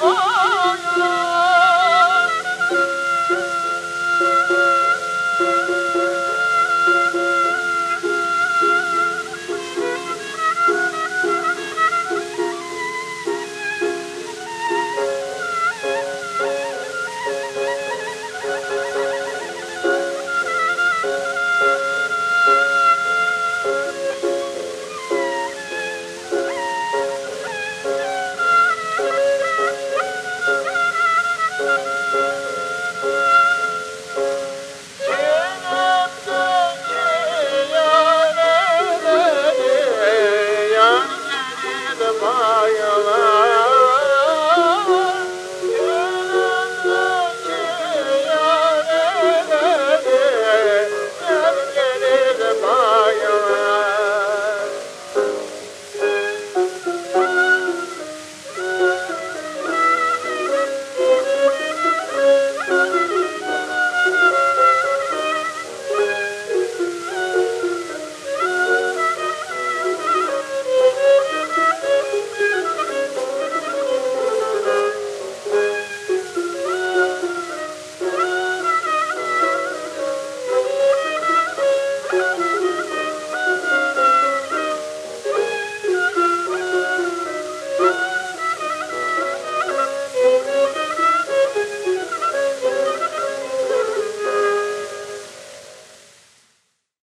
oh.